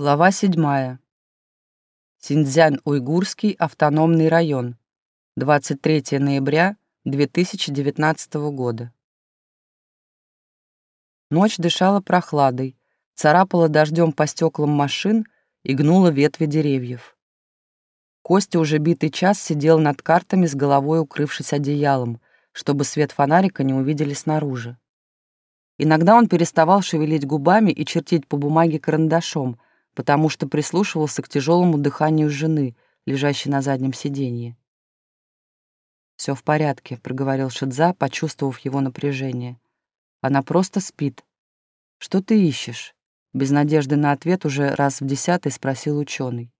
Глава 7. Синьцзянь-Уйгурский автономный район. 23 ноября 2019 года. Ночь дышала прохладой, царапала дождем по стеклам машин и гнула ветви деревьев. Костя уже битый час сидел над картами с головой укрывшись одеялом, чтобы свет фонарика не увидели снаружи. Иногда он переставал шевелить губами и чертить по бумаге карандашом — потому что прислушивался к тяжелому дыханию жены, лежащей на заднем сиденье. «Все в порядке», — проговорил Шидза, почувствовав его напряжение. «Она просто спит. Что ты ищешь?» Без надежды на ответ уже раз в десятый спросил ученый.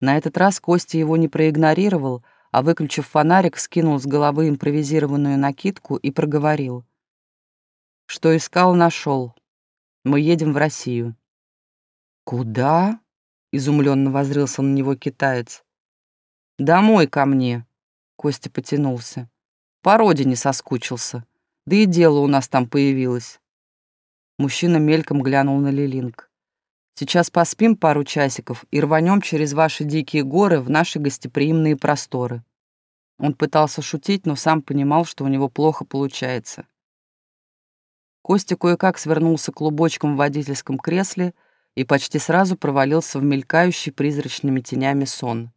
На этот раз Костя его не проигнорировал, а, выключив фонарик, скинул с головы импровизированную накидку и проговорил. «Что искал, нашел. Мы едем в Россию». «Куда?» — изумленно возрился на него китаец. «Домой ко мне», — Костя потянулся. «По родине соскучился. Да и дело у нас там появилось». Мужчина мельком глянул на Лилинг. «Сейчас поспим пару часиков и рванем через ваши дикие горы в наши гостеприимные просторы». Он пытался шутить, но сам понимал, что у него плохо получается. Костя кое-как свернулся клубочком в водительском кресле и почти сразу провалился в мелькающий призрачными тенями сон.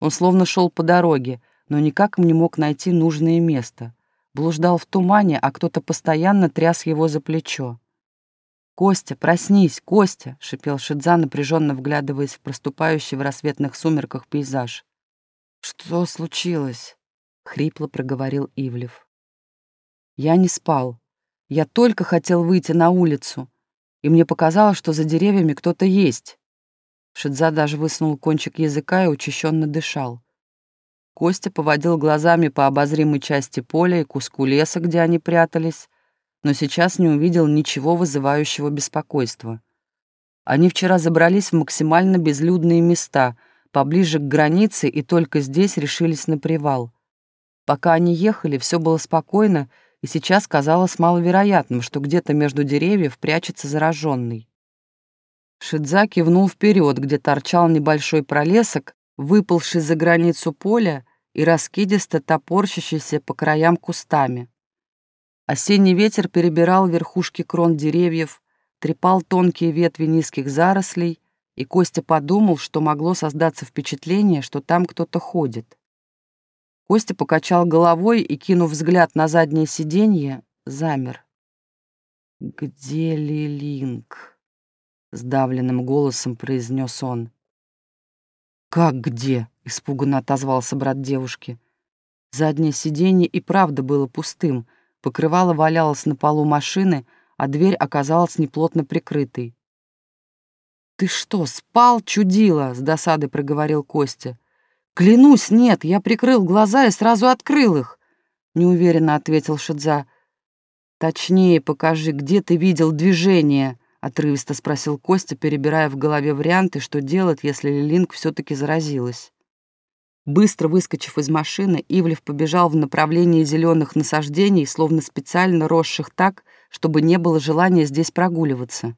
Он словно шел по дороге, но никак не мог найти нужное место. Блуждал в тумане, а кто-то постоянно тряс его за плечо. «Костя, проснись, Костя!» — шипел Шидза, напряженно вглядываясь в проступающий в рассветных сумерках пейзаж. «Что случилось?» — хрипло проговорил Ивлев. «Я не спал. Я только хотел выйти на улицу и мне показалось, что за деревьями кто-то есть. Шидза даже высунул кончик языка и учащенно дышал. Костя поводил глазами по обозримой части поля и куску леса, где они прятались, но сейчас не увидел ничего вызывающего беспокойства. Они вчера забрались в максимально безлюдные места, поближе к границе, и только здесь решились на привал. Пока они ехали, все было спокойно, и сейчас казалось маловероятным, что где-то между деревьев прячется зараженный. Шидза кивнул вперед, где торчал небольшой пролесок, выпалший за границу поля и раскидисто топорщащийся по краям кустами. Осенний ветер перебирал верхушки крон деревьев, трепал тонкие ветви низких зарослей, и Костя подумал, что могло создаться впечатление, что там кто-то ходит. Костя покачал головой и, кинув взгляд на заднее сиденье, замер. «Где Лилинг?» — сдавленным голосом произнес он. «Как где?» — испуганно отозвался брат девушки. Заднее сиденье и правда было пустым, покрывало валялось на полу машины, а дверь оказалась неплотно прикрытой. «Ты что, спал, чудила?» — с досадой проговорил Костя. «Клянусь, нет, я прикрыл глаза и сразу открыл их», — неуверенно ответил Шидза. «Точнее покажи, где ты видел движение?» — отрывисто спросил Костя, перебирая в голове варианты, что делать, если Лилинг все-таки заразилась. Быстро выскочив из машины, Ивлев побежал в направлении зеленых насаждений, словно специально росших так, чтобы не было желания здесь прогуливаться.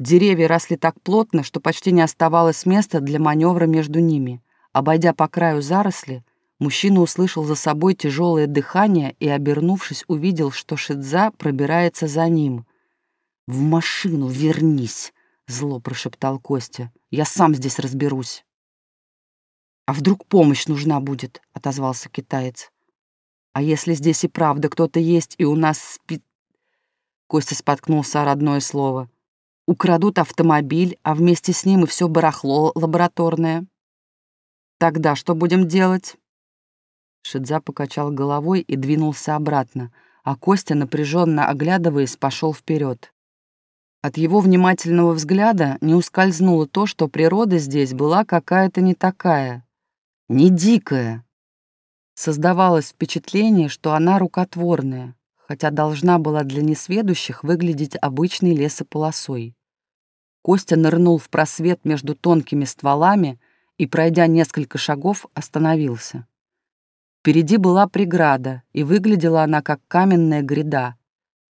Деревья росли так плотно, что почти не оставалось места для маневра между ними. Обойдя по краю заросли, мужчина услышал за собой тяжелое дыхание и, обернувшись, увидел, что Шидза пробирается за ним. «В машину вернись!» — зло прошептал Костя. «Я сам здесь разберусь». «А вдруг помощь нужна будет?» — отозвался китаец. «А если здесь и правда кто-то есть, и у нас спит...» Костя споткнулся о родное слово. «Украдут автомобиль, а вместе с ним и все барахло лабораторное». Тогда что будем делать?» Шидза покачал головой и двинулся обратно, а Костя, напряженно оглядываясь, пошел вперед. От его внимательного взгляда не ускользнуло то, что природа здесь была какая-то не такая, не дикая. Создавалось впечатление, что она рукотворная, хотя должна была для несведущих выглядеть обычной лесополосой. Костя нырнул в просвет между тонкими стволами, и, пройдя несколько шагов, остановился. Впереди была преграда, и выглядела она как каменная гряда.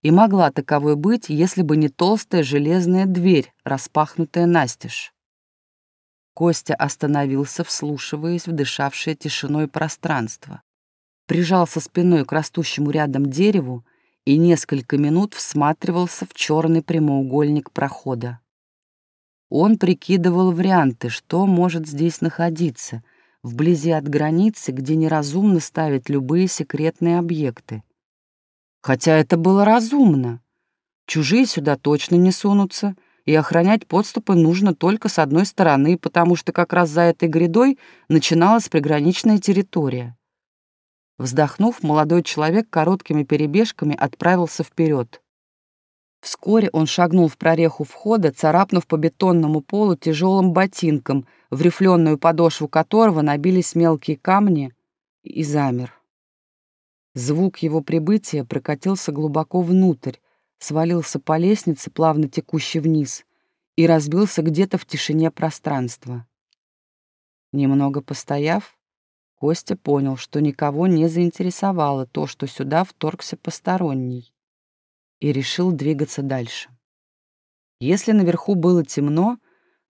и могла таковой быть, если бы не толстая железная дверь, распахнутая настежь. Костя остановился, вслушиваясь в дышавшее тишиной пространство. Прижался спиной к растущему рядом дереву и несколько минут всматривался в черный прямоугольник прохода. Он прикидывал варианты, что может здесь находиться, вблизи от границы, где неразумно ставить любые секретные объекты. Хотя это было разумно. Чужие сюда точно не сунутся — и охранять подступы нужно только с одной стороны, потому что как раз за этой грядой начиналась приграничная территория. Вздохнув, молодой человек короткими перебежками отправился вперед. Вскоре он шагнул в прореху входа, царапнув по бетонному полу тяжелым ботинком, в рифленую подошву которого набились мелкие камни, и замер. Звук его прибытия прокатился глубоко внутрь, свалился по лестнице, плавно текущей вниз, и разбился где-то в тишине пространства. Немного постояв, Костя понял, что никого не заинтересовало то, что сюда вторгся посторонний, и решил двигаться дальше. Если наверху было темно,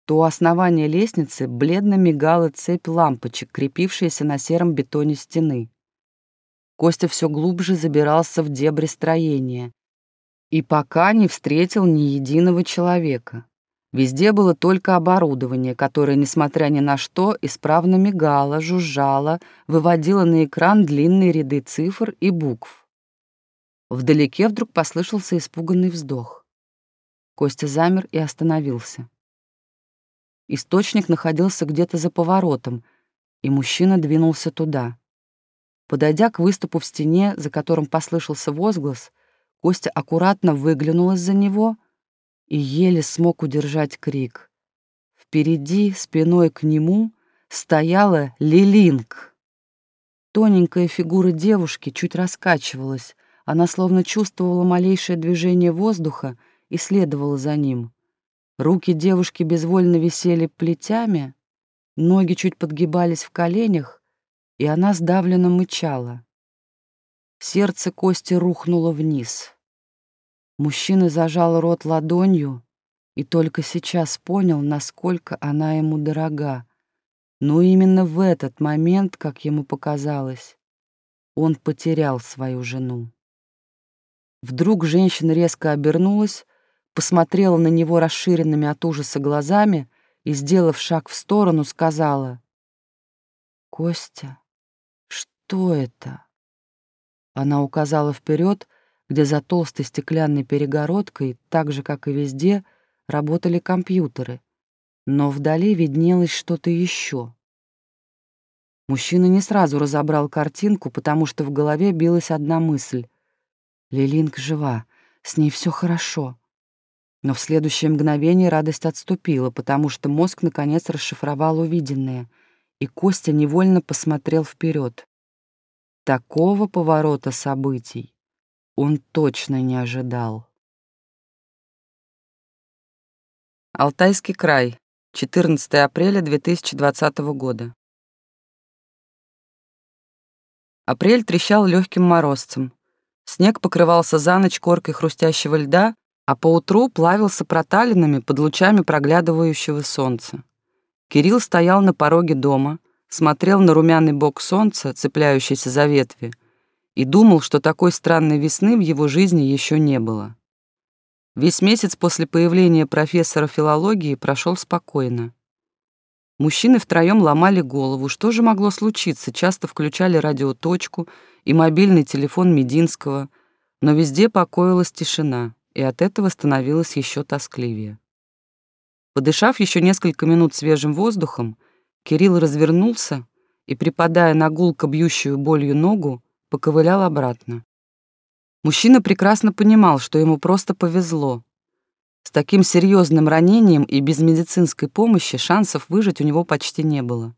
то у основания лестницы бледно мигала цепь лампочек, крепившаяся на сером бетоне стены. Костя все глубже забирался в дебри строения, и пока не встретил ни единого человека. Везде было только оборудование, которое, несмотря ни на что, исправно мигало, жужжало, выводило на экран длинные ряды цифр и букв. Вдалеке вдруг послышался испуганный вздох. Костя замер и остановился. Источник находился где-то за поворотом, и мужчина двинулся туда. Подойдя к выступу в стене, за которым послышался возглас, Костя аккуратно выглянул из-за него и еле смог удержать крик. Впереди, спиной к нему, стояла Лилинг. Тоненькая фигура девушки чуть раскачивалась, она словно чувствовала малейшее движение воздуха и следовала за ним. Руки девушки безвольно висели плетями, ноги чуть подгибались в коленях, и она сдавленно мычала. Сердце Кости рухнуло вниз. Мужчина зажал рот ладонью и только сейчас понял, насколько она ему дорога. Но именно в этот момент, как ему показалось, он потерял свою жену. Вдруг женщина резко обернулась, посмотрела на него расширенными от ужаса глазами и, сделав шаг в сторону, сказала, «Костя, что это?» Она указала вперед, где за толстой стеклянной перегородкой, так же, как и везде, работали компьютеры, но вдали виднелось что-то еще. Мужчина не сразу разобрал картинку, потому что в голове билась одна мысль. Лилинг жива, с ней все хорошо. Но в следующее мгновение радость отступила, потому что мозг наконец расшифровал увиденное, и Костя невольно посмотрел вперед. Такого поворота событий он точно не ожидал. Алтайский край, 14 апреля 2020 года. Апрель трещал легким морозцем. Снег покрывался за ночь коркой хрустящего льда, а поутру плавился проталинами под лучами проглядывающего солнца. Кирилл стоял на пороге дома — смотрел на румяный бок солнца, цепляющийся за ветви, и думал, что такой странной весны в его жизни еще не было. Весь месяц после появления профессора филологии прошел спокойно. Мужчины втроем ломали голову, что же могло случиться, часто включали радиоточку и мобильный телефон Мединского, но везде покоилась тишина, и от этого становилось еще тоскливее. Подышав еще несколько минут свежим воздухом, Кирилл развернулся и, припадая на гулко бьющую болью ногу, поковылял обратно. Мужчина прекрасно понимал, что ему просто повезло. С таким серьезным ранением и без медицинской помощи шансов выжить у него почти не было.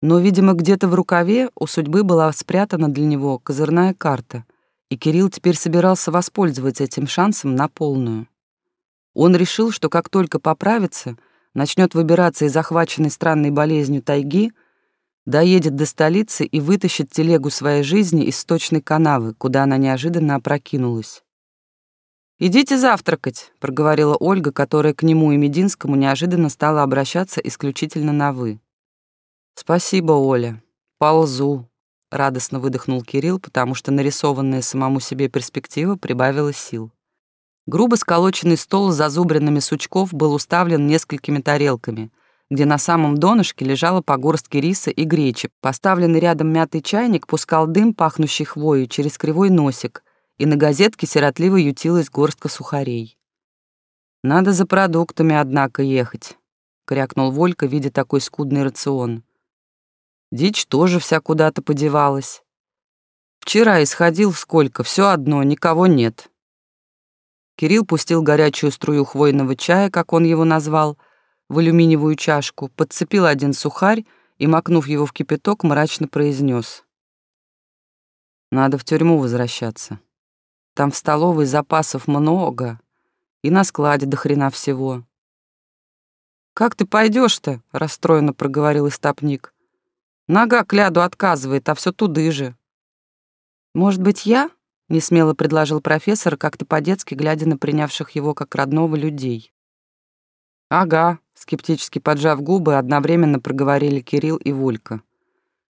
Но, видимо, где-то в рукаве у судьбы была спрятана для него козырная карта, и Кирилл теперь собирался воспользоваться этим шансом на полную. Он решил, что как только поправится — начнет выбираться из захваченной странной болезнью тайги, доедет до столицы и вытащит телегу своей жизни из сточной канавы, куда она неожиданно опрокинулась. «Идите завтракать», — проговорила Ольга, которая к нему и Мединскому неожиданно стала обращаться исключительно на «вы». «Спасибо, Оля. Ползу», — радостно выдохнул Кирилл, потому что нарисованная самому себе перспектива прибавила сил. Грубо сколоченный стол с зазубренными сучков был уставлен несколькими тарелками, где на самом донышке лежала по горстке риса и гречи. Поставленный рядом мятый чайник пускал дым, пахнущий хвоей, через кривой носик, и на газетке сиротливо ютилась горстка сухарей. «Надо за продуктами, однако, ехать», — крякнул Волька, видя такой скудный рацион. Дичь тоже вся куда-то подевалась. Вчера исходил сколько, все одно, никого нет. Кирилл пустил горячую струю хвойного чая, как он его назвал, в алюминиевую чашку, подцепил один сухарь и, макнув его в кипяток, мрачно произнес: «Надо в тюрьму возвращаться. Там в столовой запасов много, и на складе до хрена всего». «Как ты пойдешь то расстроенно проговорил истопник. «Нога кляду отказывает, а все туды же». «Может быть, я?» — несмело предложил профессор, как-то по-детски глядя на принявших его как родного людей. «Ага», — скептически поджав губы, одновременно проговорили Кирилл и Волька.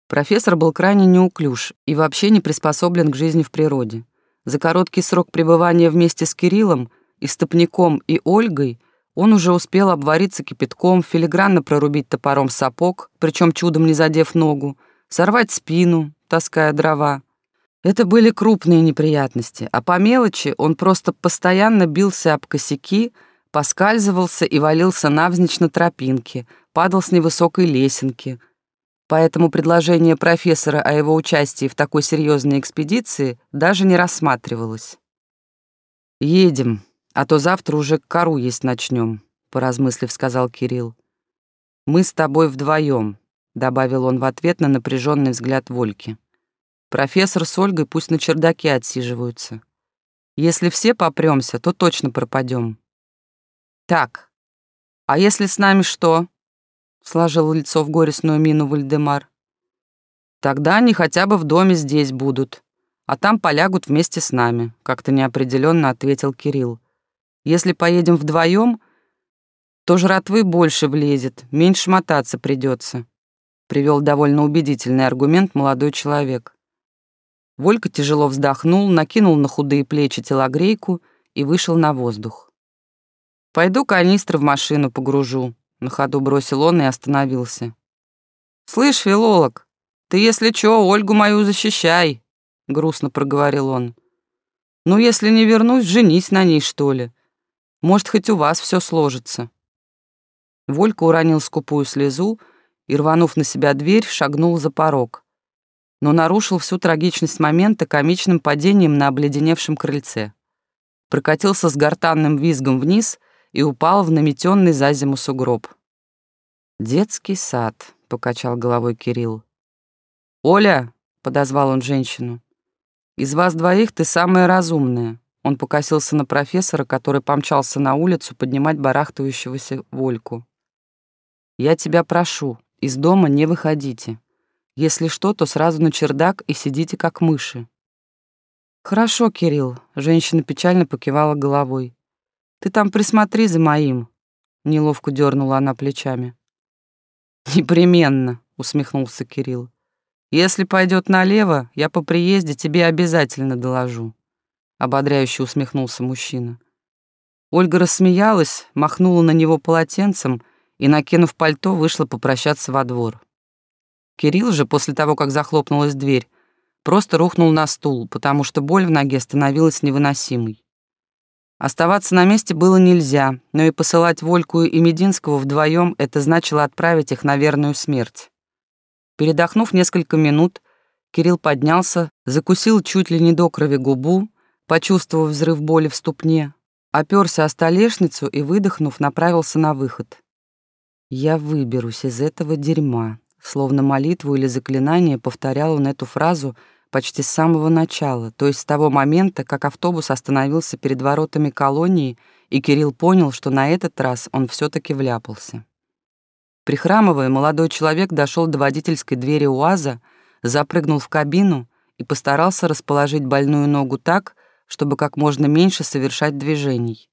Профессор был крайне неуклюж и вообще не приспособлен к жизни в природе. За короткий срок пребывания вместе с Кириллом, Истопником и Ольгой он уже успел обвариться кипятком, филигранно прорубить топором сапог, причем чудом не задев ногу, сорвать спину, таская дрова, это были крупные неприятности, а по мелочи он просто постоянно бился об косяки, поскальзывался и валился навзничь на тропинке, падал с невысокой лесенки. Поэтому предложение профессора о его участии в такой серьезной экспедиции даже не рассматривалось. «Едем, а то завтра уже кору есть начнем», — поразмыслив, сказал Кирилл. «Мы с тобой вдвоем», — добавил он в ответ на напряженный взгляд Вольки. Профессор с Ольгой пусть на чердаке отсиживаются. Если все попремся, то точно пропадем. Так, а если с нами что? Сложил лицо в горестную мину Вальдемар. Тогда они хотя бы в доме здесь будут, а там полягут вместе с нами, как-то неопределенно ответил Кирилл. Если поедем вдвоем, то жратвы больше влезет, меньше мотаться придется. Привел довольно убедительный аргумент молодой человек. Волька тяжело вздохнул, накинул на худые плечи телогрейку и вышел на воздух. «Пойду канистры в машину погружу», — на ходу бросил он и остановился. «Слышь, филолог, ты, если чё, Ольгу мою защищай», — грустно проговорил он. «Ну, если не вернусь, женись на ней, что ли. Может, хоть у вас все сложится». Волька уронил скупую слезу и, рванув на себя дверь, шагнул за порог но нарушил всю трагичность момента комичным падением на обледеневшем крыльце. Прокатился с гортанным визгом вниз и упал в наметенный за зиму сугроб. «Детский сад», — покачал головой Кирилл. «Оля», — подозвал он женщину, — «из вас двоих ты самая разумная». Он покосился на профессора, который помчался на улицу поднимать барахтающегося Вольку. «Я тебя прошу, из дома не выходите. Если что, то сразу на чердак и сидите как мыши». «Хорошо, Кирилл», — женщина печально покивала головой. «Ты там присмотри за моим», — неловко дернула она плечами. «Непременно», — усмехнулся Кирилл. «Если пойдет налево, я по приезде тебе обязательно доложу», — ободряюще усмехнулся мужчина. Ольга рассмеялась, махнула на него полотенцем и, накинув пальто, вышла попрощаться во двор. Кирилл же, после того, как захлопнулась дверь, просто рухнул на стул, потому что боль в ноге становилась невыносимой. Оставаться на месте было нельзя, но и посылать Вольку и Мединского вдвоем это значило отправить их на верную смерть. Передохнув несколько минут, Кирилл поднялся, закусил чуть ли не до крови губу, почувствовав взрыв боли в ступне, оперся о столешницу и, выдохнув, направился на выход. «Я выберусь из этого дерьма», Словно молитву или заклинание повторял он эту фразу почти с самого начала, то есть с того момента, как автобус остановился перед воротами колонии, и Кирилл понял, что на этот раз он все таки вляпался. Прихрамывая, молодой человек дошел до водительской двери УАЗа, запрыгнул в кабину и постарался расположить больную ногу так, чтобы как можно меньше совершать движений.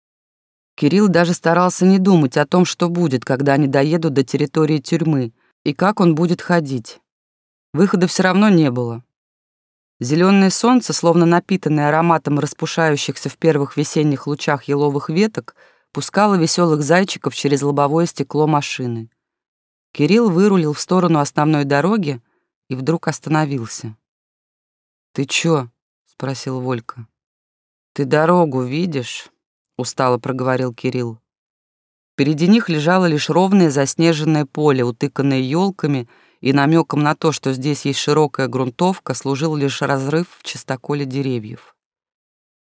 Кирилл даже старался не думать о том, что будет, когда они доедут до территории тюрьмы, и как он будет ходить. Выхода все равно не было. Зеленое солнце, словно напитанное ароматом распушающихся в первых весенних лучах еловых веток, пускало веселых зайчиков через лобовое стекло машины. Кирилл вырулил в сторону основной дороги и вдруг остановился. «Ты чё?» — спросил Волька. «Ты дорогу видишь?» — устало проговорил Кирилл. Впереди них лежало лишь ровное заснеженное поле, утыканное елками, и намеком на то, что здесь есть широкая грунтовка, служил лишь разрыв в чистоколе деревьев.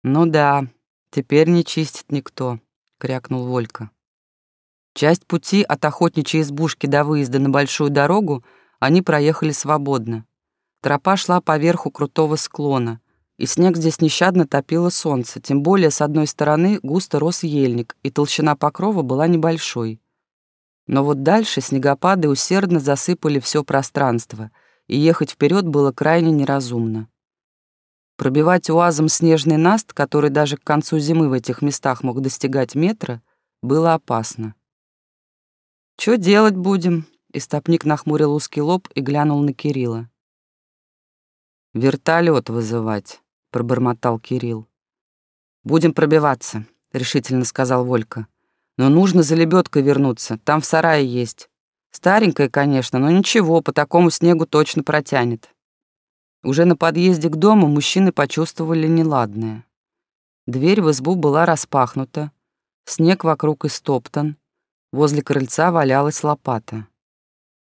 «Ну да, теперь не чистит никто», — крякнул Волька. Часть пути от охотничьей избушки до выезда на большую дорогу они проехали свободно. Тропа шла по верху крутого склона — и снег здесь нещадно топило солнце, тем более с одной стороны густо рос ельник, и толщина покрова была небольшой. Но вот дальше снегопады усердно засыпали все пространство, и ехать вперед было крайне неразумно. Пробивать уазом снежный наст, который даже к концу зимы в этих местах мог достигать метра, было опасно. «Чё делать будем?» — истопник нахмурил узкий лоб и глянул на Кирилла. «Вертолет вызывать», пробормотал Кирилл. «Будем пробиваться», — решительно сказал Волька. «Но нужно за лебедкой вернуться, там в сарае есть. Старенькая, конечно, но ничего, по такому снегу точно протянет». Уже на подъезде к дому мужчины почувствовали неладное. Дверь в избу была распахнута, снег вокруг истоптан, возле крыльца валялась лопата.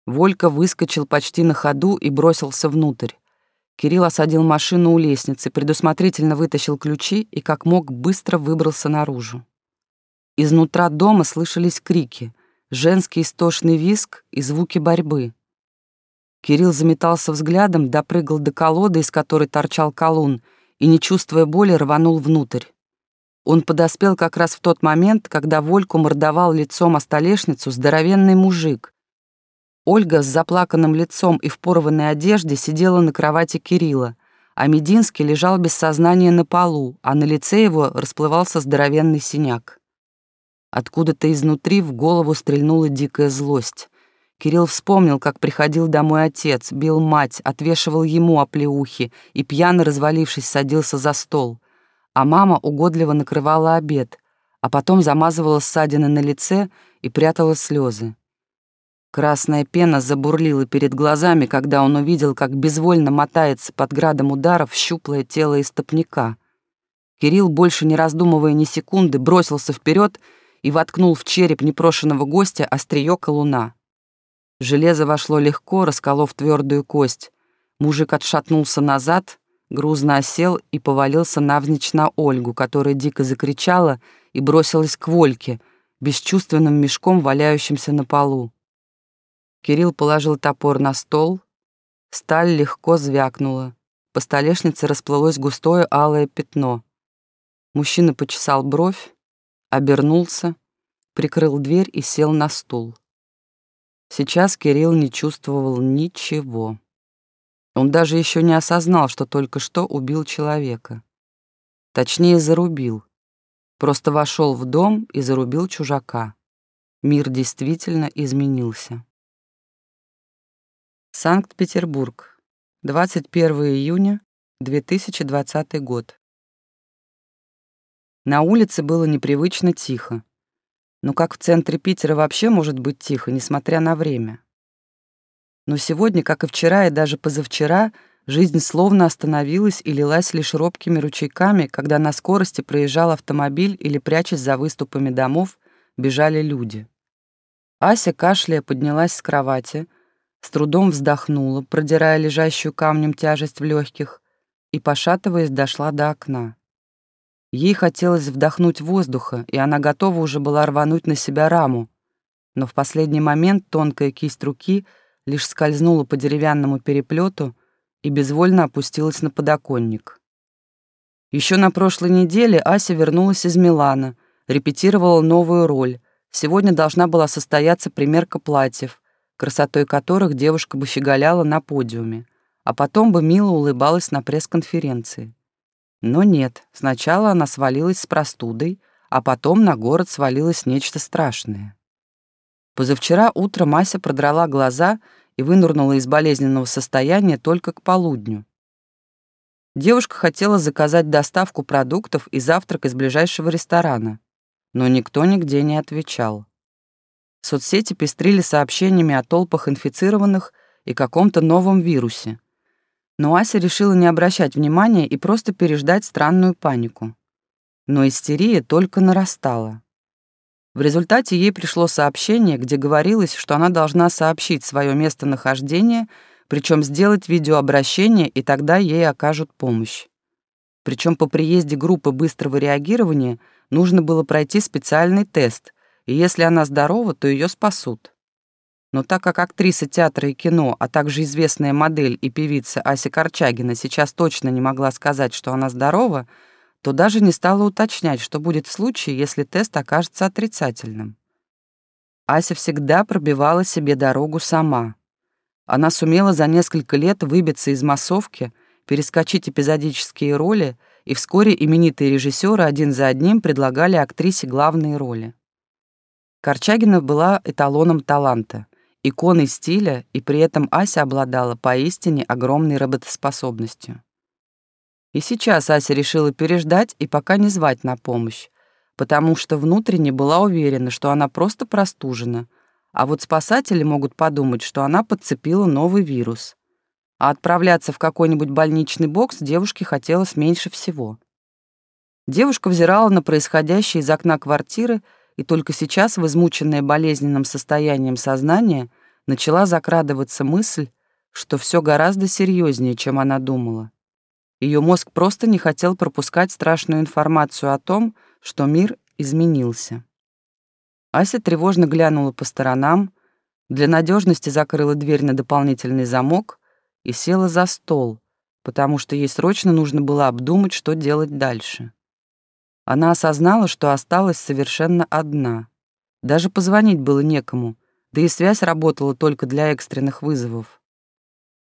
Волька выскочил почти на ходу и бросился внутрь. Кирилл осадил машину у лестницы, предусмотрительно вытащил ключи и как мог быстро выбрался наружу. Изнутра дома слышались крики, женский истошный визг и звуки борьбы. Кирилл заметался взглядом, допрыгал до колоды, из которой торчал колун, и, не чувствуя боли, рванул внутрь. Он подоспел как раз в тот момент, когда Вольку мордовал лицом о столешницу здоровенный мужик, Ольга с заплаканным лицом и в порванной одежде сидела на кровати Кирилла, а Мединский лежал без сознания на полу, а на лице его расплывался здоровенный синяк. Откуда-то изнутри в голову стрельнула дикая злость. Кирилл вспомнил, как приходил домой отец, бил мать, отвешивал ему оплеухи и, пьяно развалившись, садился за стол. А мама угодливо накрывала обед, а потом замазывала ссадины на лице и прятала слезы. Красная пена забурлила перед глазами, когда он увидел, как безвольно мотается под градом ударов щуплое тело истопника. Кирилл, больше не раздумывая ни секунды, бросился вперед и воткнул в череп непрошенного гостя острие колуна. Железо вошло легко, расколов твердую кость. Мужик отшатнулся назад, грузно осел и повалился навзничь на Ольгу, которая дико закричала и бросилась к Вольке, бесчувственным мешком, валяющимся на полу. Кирилл положил топор на стол. Сталь легко звякнула. По столешнице расплылось густое алое пятно. Мужчина почесал бровь, обернулся, прикрыл дверь и сел на стул. Сейчас Кирилл не чувствовал ничего. Он даже еще не осознал, что только что убил человека. Точнее, зарубил. Просто вошел в дом и зарубил чужака. Мир действительно изменился. Санкт-Петербург. 21 июня 2020 год. На улице было непривычно тихо. Но как в центре Питера вообще может быть тихо, несмотря на время? Но сегодня, как и вчера и даже позавчера, жизнь словно остановилась и лилась лишь робкими ручейками, когда на скорости проезжал автомобиль или, прячась за выступами домов, бежали люди. Ася, кашляя, поднялась с кровати — с трудом вздохнула, продирая лежащую камнем тяжесть в легких, и, пошатываясь, дошла до окна. Ей хотелось вдохнуть воздуха, и она готова уже была рвануть на себя раму, но в последний момент тонкая кисть руки лишь скользнула по деревянному переплету и безвольно опустилась на подоконник. Еще на прошлой неделе Ася вернулась из Милана, репетировала новую роль. Сегодня должна была состояться примерка платьев, красотой которых девушка бы щеголяла на подиуме, а потом бы мило улыбалась на пресс-конференции. Но нет, сначала она свалилась с простудой, а потом на город свалилось нечто страшное. Позавчера утром Мася продрала глаза и вынырнула из болезненного состояния только к полудню. Девушка хотела заказать доставку продуктов и завтрак из ближайшего ресторана, но никто нигде не отвечал. Соцсети пестрили сообщениями о толпах инфицированных и каком-то новом вирусе. Но Ася решила не обращать внимания и просто переждать странную панику. Но истерия только нарастала. В результате ей пришло сообщение, где говорилось, что она должна сообщить свое местонахождение, причем сделать видеообращение, и тогда ей окажут помощь. Причем по приезде группы быстрого реагирования нужно было пройти специальный тест, и если она здорова, то ее спасут. Но так как актриса театра и кино, а также известная модель и певица Ася Корчагина сейчас точно не могла сказать, что она здорова, то даже не стала уточнять, что будет в случае, если тест окажется отрицательным. Ася всегда пробивала себе дорогу сама. Она сумела за несколько лет выбиться из массовки, перескочить эпизодические роли, и вскоре именитые режиссеры один за одним предлагали актрисе главные роли. Корчагина была эталоном таланта иконой стиля, и при этом Ася обладала поистине огромной работоспособностью. И сейчас Ася решила переждать и пока не звать на помощь, потому что внутренне была уверена, что она просто простужена, а вот спасатели могут подумать, что она подцепила новый вирус. А отправляться в какой-нибудь больничный бокс девушке хотелось меньше всего. Девушка взирала на происходящее из окна квартиры и только сейчас, в измученное болезненным состоянием сознания, начала закрадываться мысль, что все гораздо серьезнее, чем она думала. Ее мозг просто не хотел пропускать страшную информацию о том, что мир изменился. Ася тревожно глянула по сторонам, для надежности закрыла дверь на дополнительный замок и села за стол, потому что ей срочно нужно было обдумать, что делать дальше. Она осознала, что осталась совершенно одна. Даже позвонить было некому, да и связь работала только для экстренных вызовов.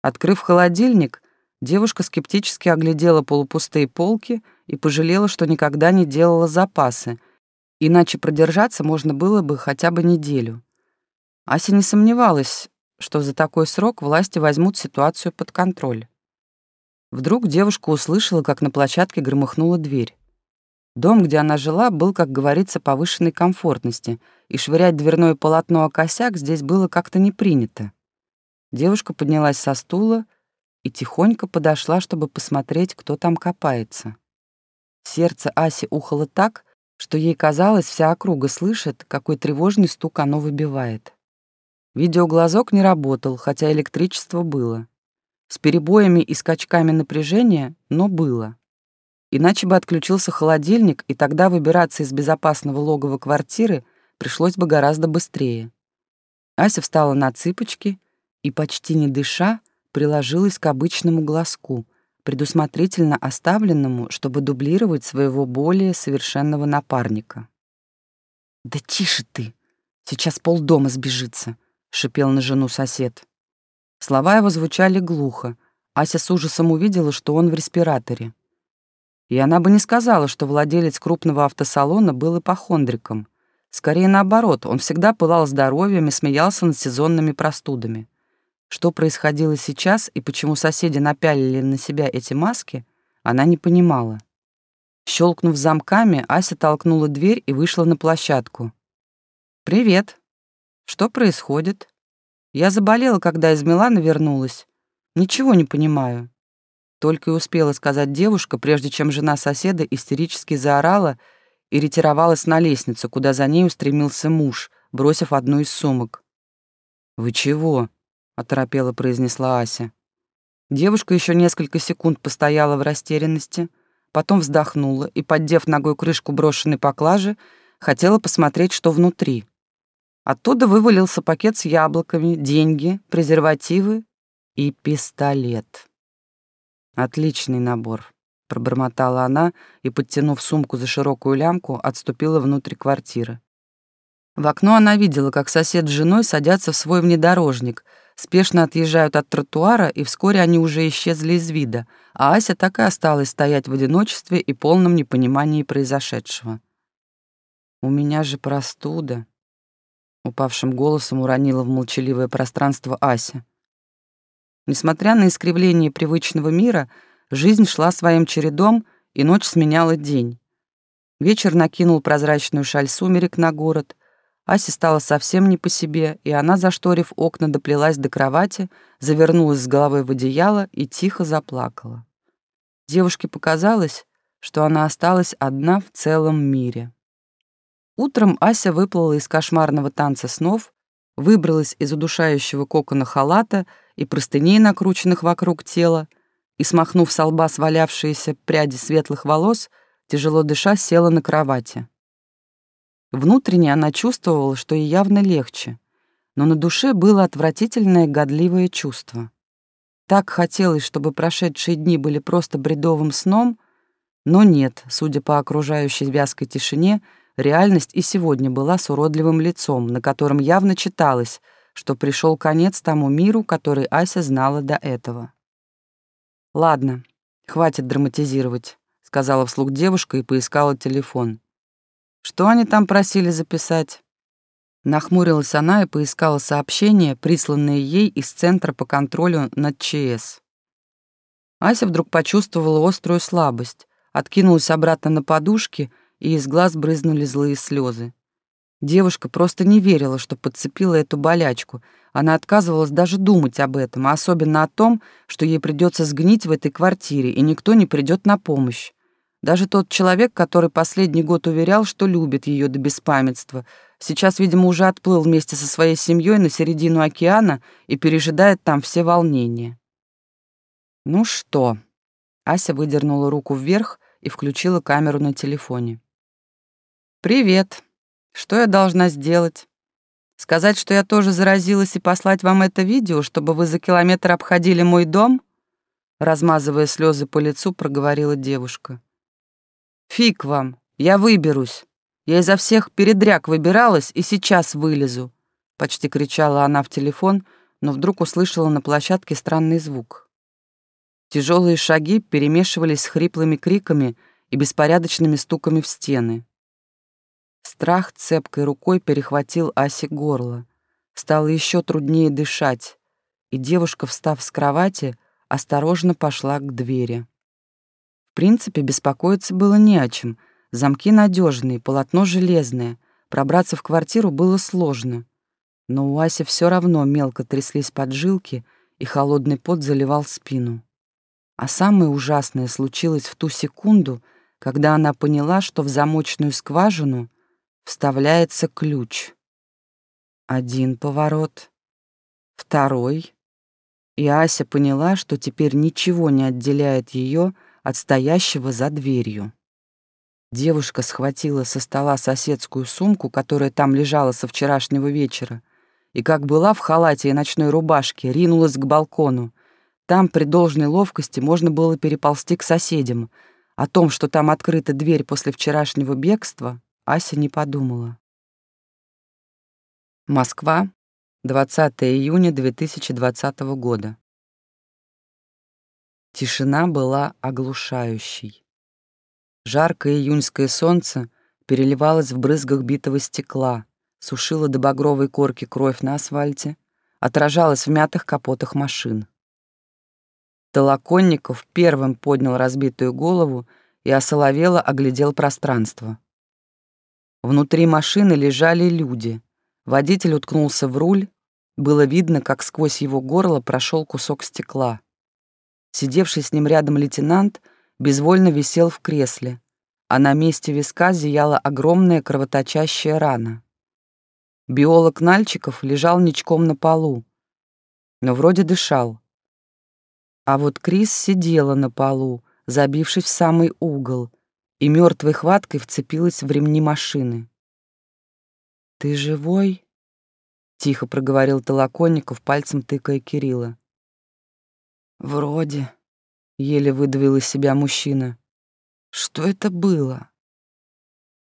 Открыв холодильник, девушка скептически оглядела полупустые полки и пожалела, что никогда не делала запасы, иначе продержаться можно было бы хотя бы неделю. Ася не сомневалась, что за такой срок власти возьмут ситуацию под контроль. Вдруг девушка услышала, как на площадке громыхнула дверь. Дом, где она жила, был, как говорится, повышенной комфортности, и швырять дверное полотно о косяк здесь было как-то не принято. Девушка поднялась со стула и тихонько подошла, чтобы посмотреть, кто там копается. Сердце Аси ухало так, что ей казалось, вся округа слышит, какой тревожный стук оно выбивает. Видеоглазок не работал, хотя электричество было. С перебоями и скачками напряжения, но было. Иначе бы отключился холодильник, и тогда выбираться из безопасного логова квартиры пришлось бы гораздо быстрее. Ася встала на цыпочки и, почти не дыша, приложилась к обычному глазку, предусмотрительно оставленному, чтобы дублировать своего более совершенного напарника. «Да тише ты! Сейчас полдома сбежится!» — шипел на жену сосед. Слова его звучали глухо. Ася с ужасом увидела, что он в респираторе. И она бы не сказала, что владелец крупного автосалона был ипохондриком. Скорее наоборот, он всегда пылал здоровьем и смеялся над сезонными простудами. Что происходило сейчас и почему соседи напялили на себя эти маски, она не понимала. Щелкнув замками, Ася толкнула дверь и вышла на площадку. «Привет. Что происходит? Я заболела, когда из Милана вернулась. Ничего не понимаю. Только и успела сказать девушка, прежде чем жена соседа истерически заорала и ретировалась на лестницу, куда за ней устремился муж, бросив одну из сумок. «Вы чего?» — оторопела произнесла Ася. Девушка еще несколько секунд постояла в растерянности, потом вздохнула и, поддев ногой крышку брошенной поклажи, хотела посмотреть, что внутри. Оттуда вывалился пакет с яблоками, деньги, презервативы и пистолет. «Отличный набор», — пробормотала она и, подтянув сумку за широкую лямку, отступила внутрь квартиры. В окно она видела, как сосед с женой садятся в свой внедорожник, спешно отъезжают от тротуара, и вскоре они уже исчезли из вида, а Ася так и осталась стоять в одиночестве и полном непонимании произошедшего. «У меня же простуда», — упавшим голосом уронила в молчаливое пространство Ася. Несмотря на искривление привычного мира, жизнь шла своим чередом, и ночь сменяла день. Вечер накинул прозрачную шаль сумерек на город — Асе стало совсем не по себе, и она, зашторив окна, доплелась до кровати, завернулась с головой в одеяло и тихо заплакала. Девушке показалось, что она осталась одна в целом мире. Утром Ася выплыла из кошмарного танца снов, выбралась из удушающего кокона халата и простыней, накрученных вокруг тела, и, смахнув с лба свалявшиеся пряди светлых волос, тяжело дыша, села на кровати. Внутренне она чувствовала, что ей явно легче, но на душе было отвратительное годливое чувство. Так хотелось, чтобы прошедшие дни были просто бредовым сном, но нет, судя по окружающей вязкой тишине, реальность и сегодня была с уродливым лицом, на котором явно читалось, что пришел конец тому миру, который Ася знала до этого. «Ладно, хватит драматизировать», — сказала вслух девушка и поискала телефон. Что они там просили записать? Нахмурилась она и поискала сообщения, присланные ей из Центра по контролю над ЧС. Ася вдруг почувствовала острую слабость, откинулась обратно на подушки, и из глаз брызнули злые слезы. Девушка просто не верила, что подцепила эту болячку. Она отказывалась даже думать об этом, а особенно о том, что ей придется сгнить в этой квартире, и никто не придет на помощь. Даже тот человек, который последний год уверял, что любит ее до беспамятства, сейчас, видимо, уже отплыл вместе со своей семьей на середину океана и пережидает там все волнения. Ну что? Ася выдернула руку вверх и включила камеру на телефоне. «Привет. Что я должна сделать? Сказать, что я тоже заразилась и послать вам это видео, чтобы вы за километр обходили мой дом?» Размазывая слезы по лицу, проговорила девушка. Фиг вам, я выберусь. Я изо всех передряг выбиралась и сейчас вылезу. Почти кричала она в телефон, но вдруг услышала на площадке странный звук. Тяжелые шаги перемешивались с хриплыми криками и беспорядочными стуками в стены. Страх цепкой рукой перехватил Асе горло. Стало еще труднее дышать, и девушка, встав с кровати, осторожно пошла к двери принципе, беспокоиться было не о чем. Замки надежные, полотно железное. Пробраться в квартиру было сложно. Но у Аси все равно мелко тряслись поджилки, и холодный пот заливал спину. А самое ужасное случилось в ту секунду, когда она поняла, что в замочную скважину вставляется ключ. Один поворот, второй, и Ася поняла, что теперь ничего не отделяет ее от стоящего за дверью. Девушка схватила со стола соседскую сумку, которая там лежала со вчерашнего вечера, и, как была в халате и ночной рубашке, ринулась к балкону. Там при должной ловкости можно было переползти к соседям. О том, что там открыта дверь после вчерашнего бегства, Ася не подумала. Москва, 20 июня 2020 года. Тишина была оглушающей. Жаркое июньское солнце переливалось в брызгах битого стекла, сушило до багровой корки кровь на асфальте, отражалось в мятых капотах машин. Толоконников первым поднял разбитую голову и осоловело оглядел пространство. Внутри машины лежали люди. Водитель уткнулся в руль, было видно, как сквозь его горло прошел кусок стекла. Сидевший с ним рядом лейтенант безвольно висел в кресле, а на месте виска зияла огромная кровоточащая рана. Биолог Нальчиков лежал ничком на полу, но вроде дышал. А вот Крис сидела на полу, забившись в самый угол, и мертвой хваткой вцепилась в ремни машины. «Ты живой?» — тихо проговорил Толоконников, пальцем тыкая Кирилла. «Вроде», — еле выдавил из себя мужчина. «Что это было?»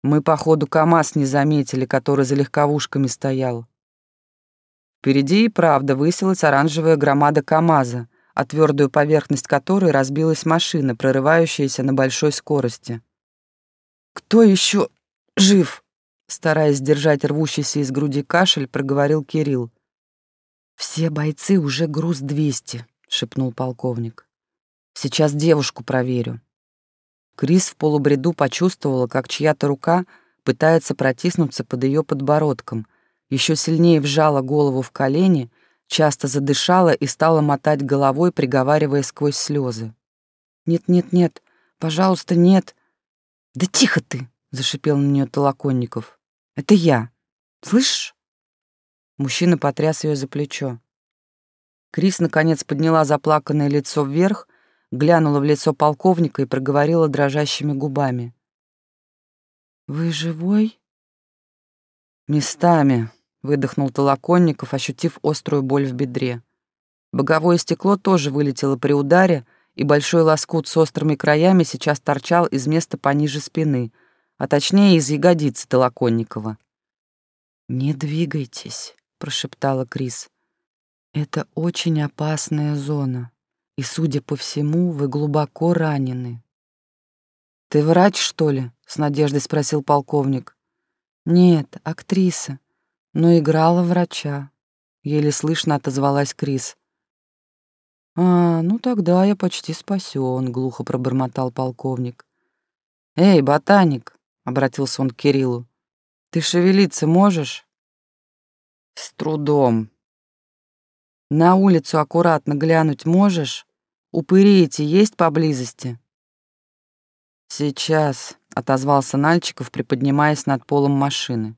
«Мы, походу, КамАЗ не заметили, который за легковушками стоял». Впереди и правда высилась оранжевая громада КамАЗа, о твердую поверхность которой разбилась машина, прорывающаяся на большой скорости. «Кто еще жив?» Стараясь сдержать рвущийся из груди кашель, проговорил Кирилл. «Все бойцы уже груз 200», — шепнул полковник. «Сейчас девушку проверю». Крис в полубреду почувствовала, как чья-то рука пытается протиснуться под ее подбородком, еще сильнее вжала голову в колени, часто задышала и стала мотать головой, приговаривая сквозь слезы. «Нет-нет-нет, пожалуйста, нет!» «Да тихо ты!» — зашипел на нее Толоконников. «Это я. Слышишь?» Мужчина потряс ее за плечо. Крис, наконец, подняла заплаканное лицо вверх, глянула в лицо полковника и проговорила дрожащими губами. «Вы живой?» «Местами», — выдохнул Толоконников, ощутив острую боль в бедре. Боговое стекло тоже вылетело при ударе, и большой лоскут с острыми краями сейчас торчал из места пониже спины, а точнее из ягодицы Толоконникова. «Не двигайтесь», — прошептала Крис. «Это очень опасная зона, и, судя по всему, вы глубоко ранены». «Ты врач, что ли?» — с надеждой спросил полковник. «Нет, актриса, но играла врача», — еле слышно отозвалась Крис. «А, ну тогда я почти спасен», — глухо пробормотал полковник. «Эй, ботаник», — обратился он к Кириллу, — «ты шевелиться можешь?» «С трудом». «На улицу аккуратно глянуть можешь? Упыри эти есть поблизости?» «Сейчас», — отозвался Нальчиков, приподнимаясь над полом машины.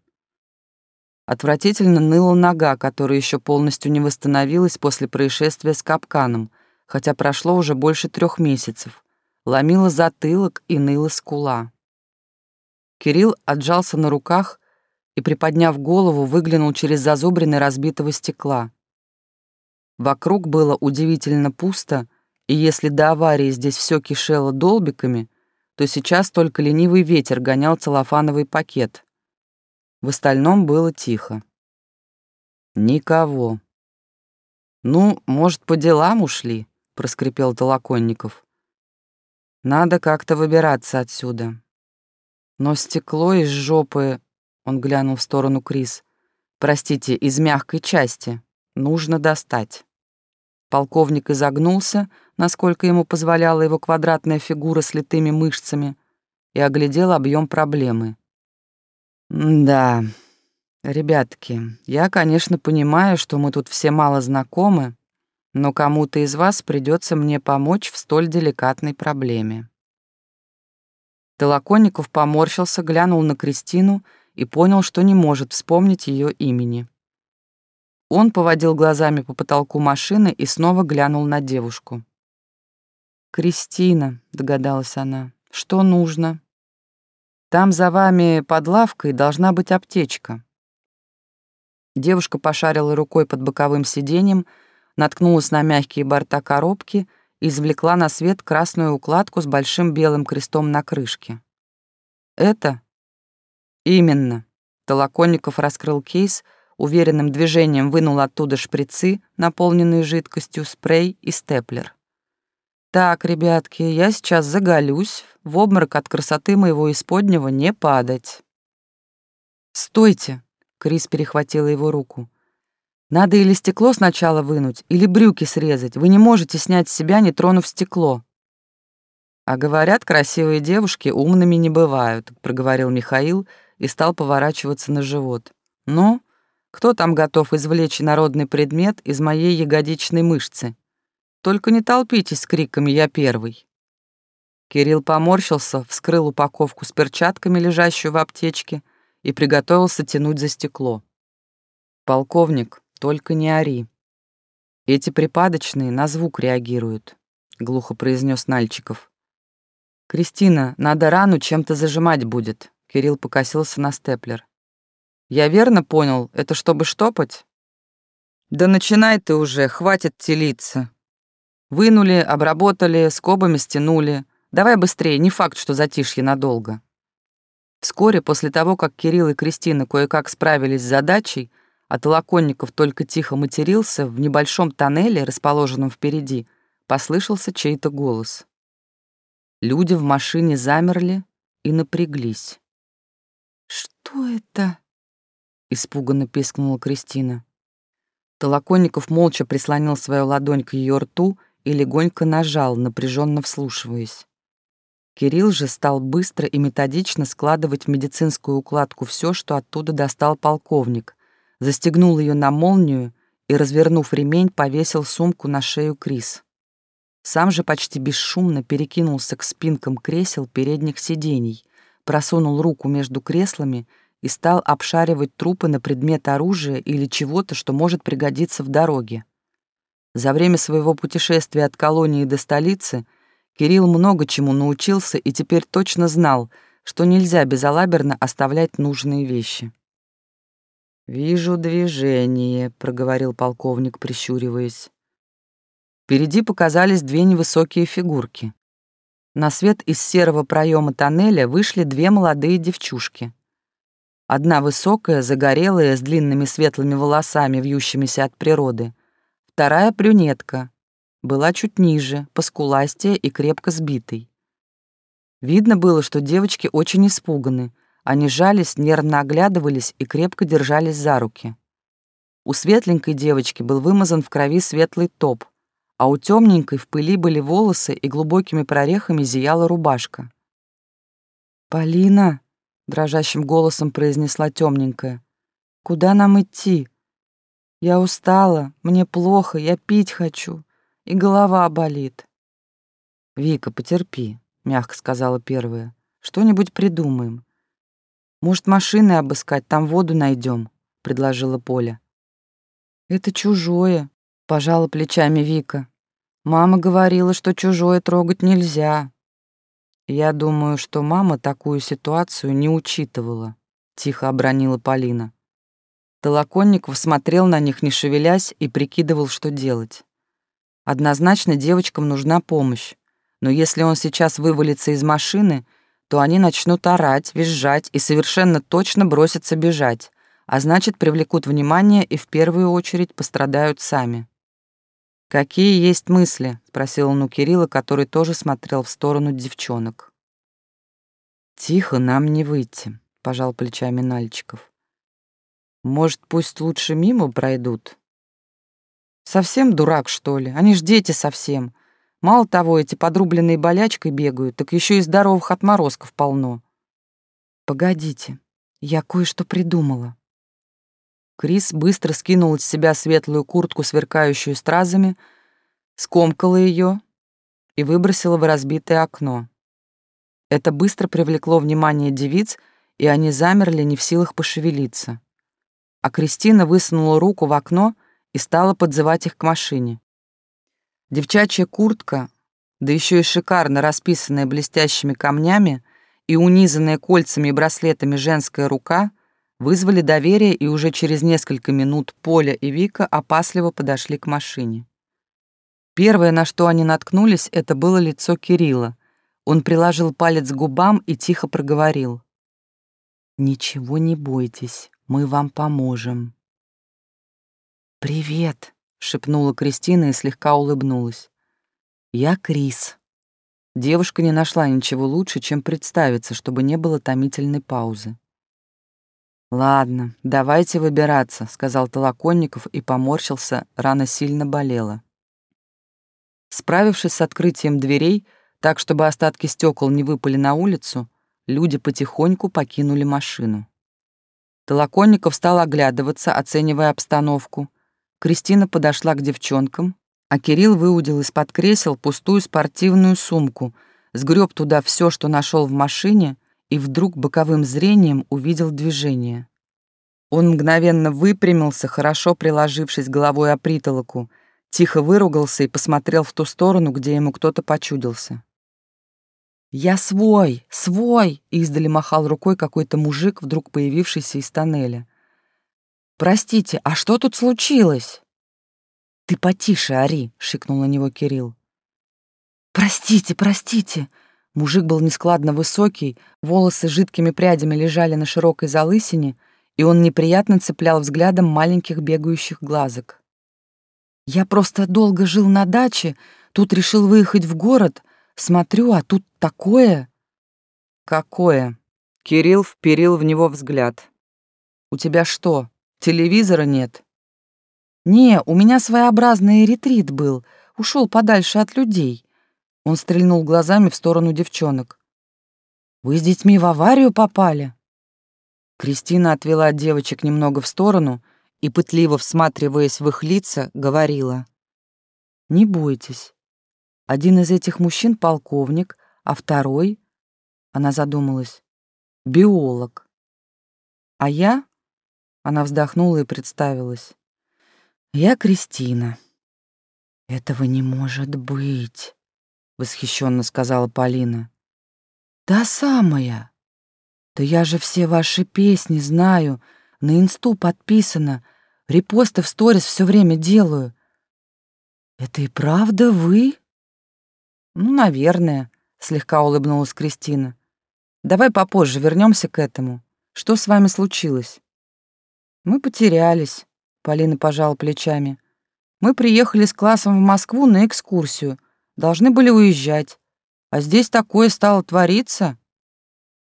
Отвратительно ныла нога, которая еще полностью не восстановилась после происшествия с капканом, хотя прошло уже больше трех месяцев. Ломила затылок и ныла скула. Кирилл отжался на руках и, приподняв голову, выглянул через зазубрины разбитого стекла. Вокруг было удивительно пусто, и если до аварии здесь все кишело долбиками, то сейчас только ленивый ветер гонял целлофановый пакет. В остальном было тихо. Никого. «Ну, может, по делам ушли?» — проскрипел Толоконников. «Надо как-то выбираться отсюда». Но стекло из жопы, он глянул в сторону Крис, простите, из мягкой части, нужно достать. Полковник изогнулся, насколько ему позволяла его квадратная фигура с литыми мышцами, и оглядел объем проблемы. «Да, ребятки, я, конечно, понимаю, что мы тут все мало знакомы, но кому-то из вас придется мне помочь в столь деликатной проблеме». Толоконников поморщился, глянул на Кристину и понял, что не может вспомнить ее имени. Он поводил глазами по потолку машины и снова глянул на девушку. «Кристина», — догадалась она, — «что нужно?» «Там за вами под лавкой должна быть аптечка». Девушка пошарила рукой под боковым сиденьем, наткнулась на мягкие борта коробки и извлекла на свет красную укладку с большим белым крестом на крышке. «Это?» «Именно». Толоконников раскрыл кейс — уверенным движением вынул оттуда шприцы, наполненные жидкостью, спрей и степлер. «Так, ребятки, я сейчас заголюсь, в обморок от красоты моего исподнего не падать». «Стойте!» — Крис перехватила его руку. «Надо или стекло сначала вынуть, или брюки срезать. Вы не можете снять с себя, не тронув стекло». «А говорят, красивые девушки умными не бывают», — проговорил Михаил и стал поворачиваться на живот. «Ну, кто там готов извлечь народный предмет из моей ягодичной мышцы? Только не толпитесь с криками «Я первый». Кирилл поморщился, вскрыл упаковку с перчатками, лежащую в аптечке, и приготовился тянуть за стекло. «Полковник, только не ори. Эти припадочные на звук реагируют», — глухо произнес Нальчиков. «Кристина, надо рану чем-то зажимать будет», — Кирилл покосился на степлер. Я верно понял, это чтобы штопать? Да начинай ты уже, хватит телиться. Вынули, обработали, скобами стянули. Давай быстрее, не факт, что затишье надолго. Вскоре после того, как Кирилл и Кристина кое-как справились с задачей, а Толоконников только тихо матерился, в небольшом тоннеле, расположенном впереди, послышался чей-то голос. Люди в машине замерли и напряглись. «Что это?» — испуганно пискнула Кристина. Толоконников молча прислонил свою ладонь к ее рту и легонько нажал, напряженно вслушиваясь. Кирилл же стал быстро и методично складывать в медицинскую укладку все, что оттуда достал полковник, застегнул ее на молнию и, развернув ремень, повесил сумку на шею Крис. Сам же почти бесшумно перекинулся к спинкам кресел передних сидений, просунул руку между креслами и стал обшаривать трупы на предмет оружия или чего-то, что может пригодиться в дороге. За время своего путешествия от колонии до столицы Кирилл много чему научился и теперь точно знал, что нельзя безалаберно оставлять нужные вещи. «Вижу движение», — проговорил полковник, прищуриваясь. Впереди показались две невысокие фигурки. На свет из серого проема тоннеля вышли две молодые девчушки. Одна высокая, загорелая, с длинными светлыми волосами, вьющимися от природы. Вторая — брюнетка. Была чуть ниже, поскуластее и крепко сбитой. Видно было, что девочки очень испуганы. Они жались, нервно оглядывались и крепко держались за руки. У светленькой девочки был вымазан в крови светлый топ, а у темненькой в пыли были волосы и глубокими прорехами зияла рубашка. «Полина!» — дрожащим голосом произнесла темненькая. «Куда нам идти? Я устала, мне плохо, я пить хочу, и голова болит». «Вика, потерпи», — мягко сказала первая. «Что-нибудь придумаем. Может, машины обыскать, там воду найдем», — предложила Поля. «Это чужое», — пожала плечами Вика. Мама говорила, что чужое трогать нельзя. Я думаю, что мама такую ситуацию не учитывала, тихо обронила Полина. Толоконников смотрел на них, не шевелясь, и прикидывал, что делать. Однозначно девочкам нужна помощь, но если он сейчас вывалится из машины, то они начнут орать, визжать и совершенно точно бросятся бежать, а значит, привлекут внимание и в первую очередь пострадают сами. «Какие есть мысли?» — спросил он у Кирилла, который тоже смотрел в сторону девчонок. «Тихо, нам не выйти», — пожал плечами Нальчиков. «Может, пусть лучше мимо пройдут?» «Совсем дурак, что ли? Они ж дети совсем. Мало того, эти подрубленные болячкой бегают, так еще и здоровых отморозков полно». «Погодите, я кое-что придумала», Крис быстро скинул с себя светлую куртку, сверкающую стразами, скомкала ее и выбросила в разбитое окно. Это быстро привлекло внимание девиц, и они замерли, не в силах пошевелиться. А Кристина высунула руку в окно и стала подзывать их к машине. Девчачья куртка, да еще и шикарно расписанная блестящими камнями и унизанная кольцами и браслетами женская рука — вызвали доверие, и уже через несколько минут Поля и Вика опасливо подошли к машине. Первое, на что они наткнулись, это было лицо Кирилла. Он приложил палец к губам и тихо проговорил. «Ничего не бойтесь, мы вам поможем». «Привет», — шепнула Кристина и слегка улыбнулась. «Я Крис». Девушка не нашла ничего лучше, чем представиться, чтобы не было томительной паузы. «Ладно, давайте выбираться», — сказал Толоконников и поморщился, рана сильно болела. Справившись с открытием дверей, так, чтобы остатки стекол не выпали на улицу, люди потихоньку покинули машину. Толоконников стал оглядываться, оценивая обстановку. Кристина подошла к девчонкам, а Кирилл выудил из-под кресел пустую спортивную сумку, сгреб туда все, что нашел в машине, и вдруг боковым зрением увидел движение. Он мгновенно выпрямился, хорошо приложившись головой о притолоку, тихо выругался и посмотрел в ту сторону, где ему кто-то почудился. «Я свой! Свой!» — издали махал рукой какой-то мужик, вдруг появившийся из тоннеля. «Простите, а что тут случилось?» «Ты потише ори!» — шикнул на него Кирилл. «Простите, простите!» Мужик был нескладно высокий, волосы жидкими прядями лежали на широкой залысине, и он неприятно цеплял взглядом маленьких бегающих глазок. «Я просто долго жил на даче, тут решил выехать в город, смотрю, а тут такое...» «Какое?» Кирилл вперил в него взгляд. «У тебя что, телевизора нет?» «Не, у меня своеобразный ретрит был, ушел подальше от людей». Он стрельнул глазами в сторону девчонок. «Вы с детьми в аварию попали?» Кристина отвела девочек немного в сторону и, пытливо всматриваясь в их лица, говорила. «Не бойтесь. Один из этих мужчин — полковник, а второй...» Она задумалась. «Биолог. А я...» Она вздохнула и представилась. «Я Кристина». «Этого не может быть», — восхищенно сказала Полина. «Та самая. Да я же все ваши песни знаю, на инсту подписано, репосты в сторис все время делаю. Это и правда вы? Ну, наверное, слегка улыбнулась Кристина. Давай попозже вернемся к этому. Что с вами случилось? Мы потерялись, Полина пожала плечами. Мы приехали с классом в Москву на экскурсию, должны были уезжать. А здесь такое стало твориться.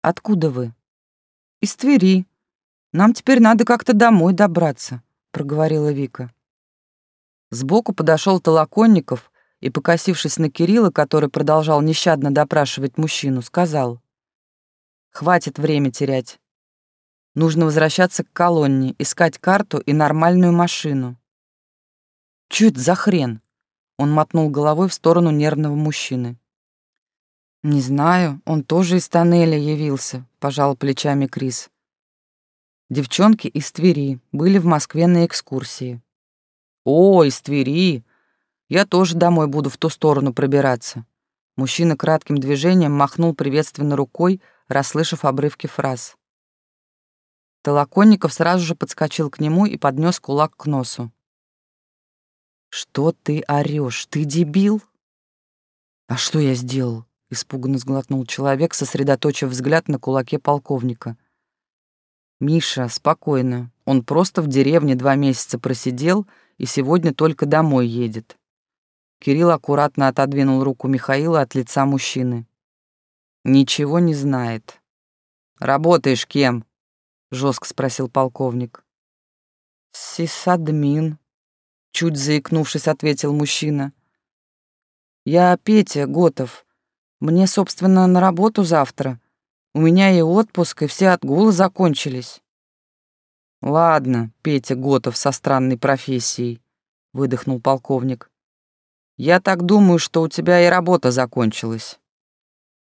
Откуда вы? Из Твери. Нам теперь надо как-то домой добраться, проговорила Вика. Сбоку подошел Толоконников и, покосившись на Кирилла, который продолжал нещадно допрашивать мужчину, сказал: "Хватит время терять. Нужно возвращаться к колонне, искать карту и нормальную машину". "Чё это за хрен?" Он мотнул головой в сторону нервного мужчины. «Не знаю, он тоже из тоннеля явился», — пожал плечами Крис. Девчонки из Твери были в Москве на экскурсии. «О, из Твери! Я тоже домой буду в ту сторону пробираться». Мужчина кратким движением махнул приветственно рукой, расслышав обрывки фраз. Толоконников сразу же подскочил к нему и поднес кулак к носу. «Что ты орешь? Ты дебил?» «А что я сделал?» — испуганно сглотнул человек, сосредоточив взгляд на кулаке полковника. «Миша, спокойно. Он просто в деревне два месяца просидел и сегодня только домой едет». Кирилл аккуратно отодвинул руку Михаила от лица мужчины. «Ничего не знает». «Работаешь кем?» — жестко спросил полковник. «Сисадмин», — чуть заикнувшись, ответил мужчина. «Я Петя Готов. Мне, собственно, на работу завтра. У меня и отпуск, и все отгулы закончились. Ладно, Петя Готов со странной профессией, выдохнул полковник. Я так думаю, что у тебя и работа закончилась.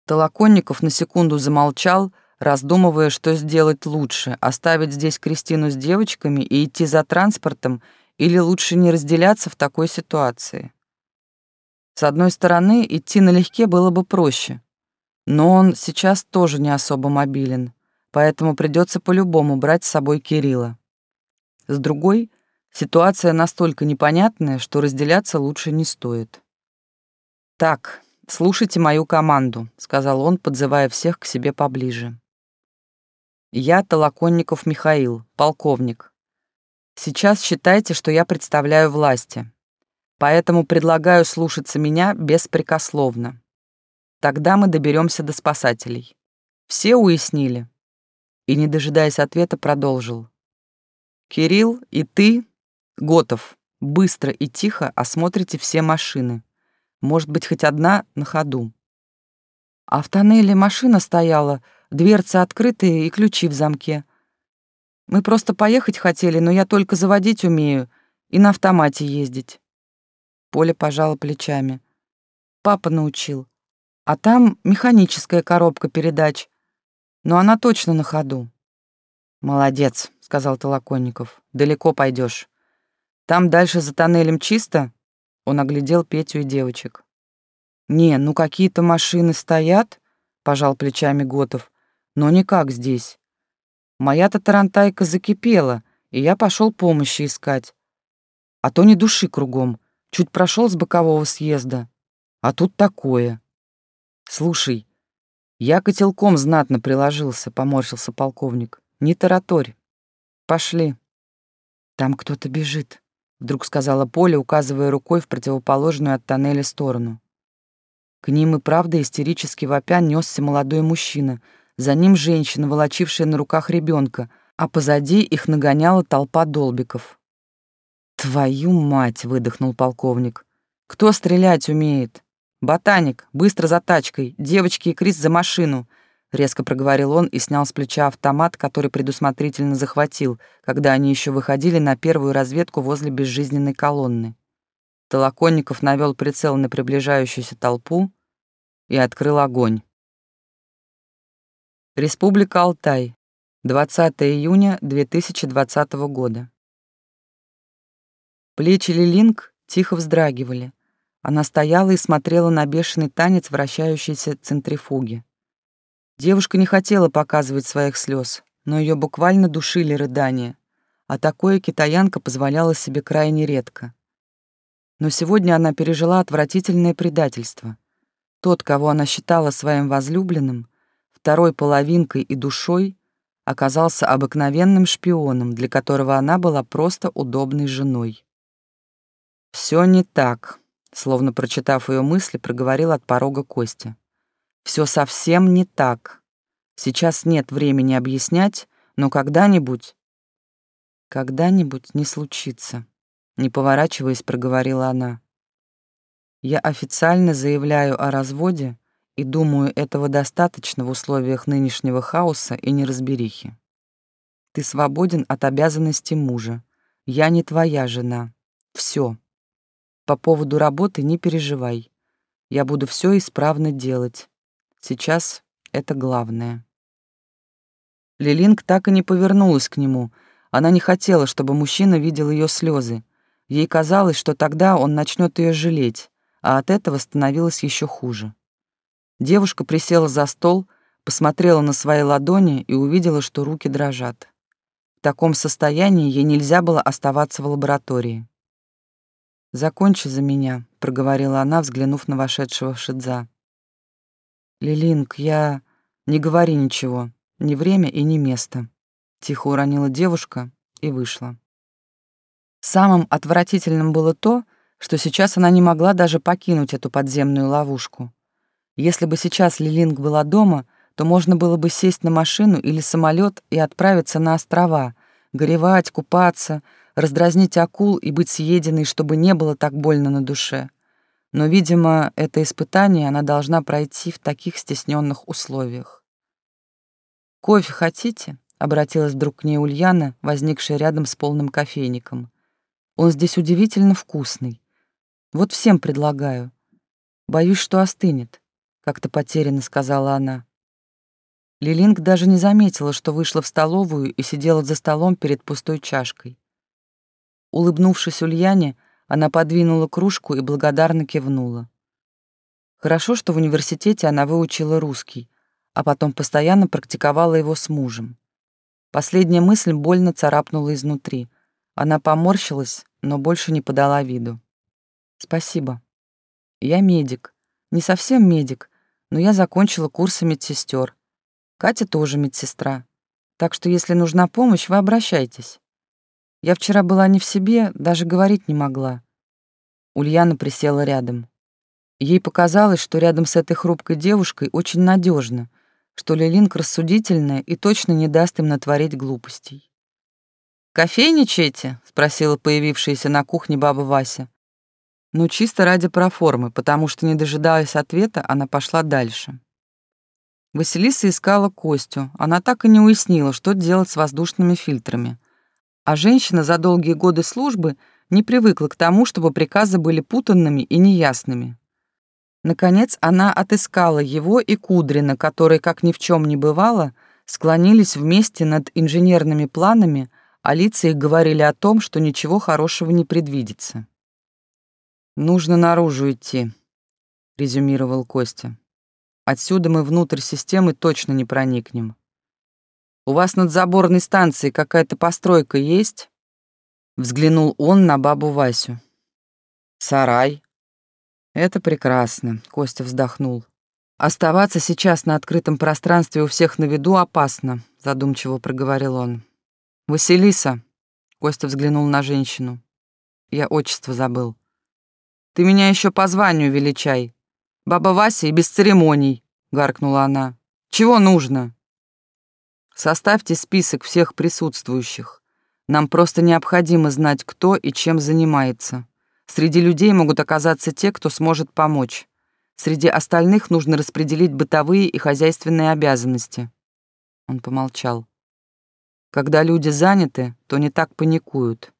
Толоконников на секунду замолчал, раздумывая, что сделать лучше, оставить здесь Кристину с девочками и идти за транспортом, или лучше не разделяться в такой ситуации. С одной стороны, идти налегке было бы проще. Но он сейчас тоже не особо мобилен, поэтому придется по-любому брать с собой Кирилла. С другой, ситуация настолько непонятная, что разделяться лучше не стоит. «Так, слушайте мою команду», — сказал он, подзывая всех к себе поближе. «Я Толоконников Михаил, полковник. Сейчас считайте, что я представляю власти поэтому предлагаю слушаться меня беспрекословно. Тогда мы доберемся до спасателей. Все уяснили?» И, не дожидаясь ответа, продолжил. «Кирилл и ты, Готов, быстро и тихо осмотрите все машины. Может быть, хоть одна на ходу. А в тоннеле машина стояла, дверцы открытые и ключи в замке. Мы просто поехать хотели, но я только заводить умею и на автомате ездить. Поля пожала плечами. Папа научил. А там механическая коробка передач. Но она точно на ходу. Молодец, сказал Толоконников. Далеко пойдешь. Там дальше за тоннелем чисто? Он оглядел Петю и девочек. Не, ну какие-то машины стоят, пожал плечами Готов. Но не как здесь. Моя-то тарантайка закипела, и я пошел помощи искать. А то не души кругом. Чуть прошел с бокового съезда, а тут такое. Слушай, я котелком знатно приложился, поморщился полковник. Не тараторь. Пошли. Там кто-то бежит, вдруг сказала Поля, указывая рукой в противоположную от тоннеля сторону. К ним и правда истерически вопя несся молодой мужчина, за ним женщина, волочившая на руках ребенка, а позади их нагоняла толпа долбиков. «Твою мать!» — выдохнул полковник. «Кто стрелять умеет?» «Ботаник, быстро за тачкой, девочки и Крис за машину!» — резко проговорил он и снял с плеча автомат, который предусмотрительно захватил, когда они еще выходили на первую разведку возле безжизненной колонны. Толоконников навел прицел на приближающуюся толпу и открыл огонь. Республика Алтай, 20 июня 2020 года. Плечи Лилинг тихо вздрагивали. Она стояла и смотрела на бешеный танец вращающейся центрифуги. Девушка не хотела показывать своих слез, но ее буквально душили рыдания, а такое китаянка позволяла себе крайне редко. Но сегодня она пережила отвратительное предательство. Тот, кого она считала своим возлюбленным, второй половинкой и душой, оказался обыкновенным шпионом, для которого она была просто удобной женой. Все не так», словно прочитав ее мысли, проговорил от порога Костя. Все совсем не так. Сейчас нет времени объяснять, но когда-нибудь... Когда-нибудь не случится, не поворачиваясь, проговорила она. Я официально заявляю о разводе и думаю, этого достаточно в условиях нынешнего хаоса и неразберихи. Ты свободен от обязанностей мужа. Я не твоя жена. Все. По поводу работы не переживай. Я буду все исправно делать. Сейчас это главное. Лилинг так и не повернулась к нему. Она не хотела, чтобы мужчина видел ее слезы. Ей казалось, что тогда он начнет ее жалеть, а от этого становилось еще хуже. Девушка присела за стол, посмотрела на свои ладони и увидела, что руки дрожат. В таком состоянии ей нельзя было оставаться в лаборатории. «Закончи за меня», — проговорила она, взглянув на вошедшего Шидза. «Лилинг, я... Не говори ничего. Ни время и ни место», — тихо уронила девушка и вышла. Самым отвратительным было то, что сейчас она не могла даже покинуть эту подземную ловушку. Если бы сейчас Лилинг была дома, то можно было бы сесть на машину или самолет и отправиться на острова, горевать, купаться, раздразнить акул и быть съеденной, чтобы не было так больно на душе. Но, видимо, это испытание она должна пройти в таких стесненных условиях. «Кофе хотите?» — обратилась вдруг к ней Ульяна, возникшая рядом с полным кофейником. «Он здесь удивительно вкусный. Вот всем предлагаю. Боюсь, что остынет», — как-то потерянно сказала она. Лилинг даже не заметила, что вышла в столовую и сидела за столом перед пустой чашкой. Улыбнувшись Ульяне, она подвинула кружку и благодарно кивнула. Хорошо, что в университете она выучила русский, а потом постоянно практиковала его с мужем. Последняя мысль больно царапнула изнутри. Она поморщилась, но больше не подала виду. «Спасибо. Я медик. Не совсем медик, но я закончила курсы медсестер. Катя тоже медсестра. Так что если нужна помощь, вы обращайтесь». Я вчера была не в себе, даже говорить не могла. Ульяна присела рядом. Ей показалось, что рядом с этой хрупкой девушкой очень надежно, что Лилинг рассудительная и точно не даст им натворить глупостей. «Кофейничаете?» — спросила появившаяся на кухне баба Вася. Ну, чисто ради проформы, потому что, не дожидаясь ответа, она пошла дальше. Василиса искала Костю. Она так и не уяснила, что делать с воздушными фильтрами — а женщина за долгие годы службы не привыкла к тому, чтобы приказы были путанными и неясными. Наконец она отыскала его и Кудрина, которые, как ни в чем не бывало, склонились вместе над инженерными планами, а лица их говорили о том, что ничего хорошего не предвидится. «Нужно наружу идти», — резюмировал Костя. «Отсюда мы внутрь системы точно не проникнем. У вас над заборной станцией какая-то постройка есть?» Взглянул он на бабу Васю. «Сарай». «Это прекрасно», — Костя вздохнул. «Оставаться сейчас на открытом пространстве у всех на виду опасно», — задумчиво проговорил он. «Василиса», — Костя взглянул на женщину. «Я отчество забыл. Ты меня еще по званию величай. Баба Вася и без церемоний», — гаркнула она. «Чего нужно?» «Составьте список всех присутствующих. Нам просто необходимо знать, кто и чем занимается. Среди людей могут оказаться те, кто сможет помочь. Среди остальных нужно распределить бытовые и хозяйственные обязанности». Он помолчал. Когда люди заняты, то не так паникуют.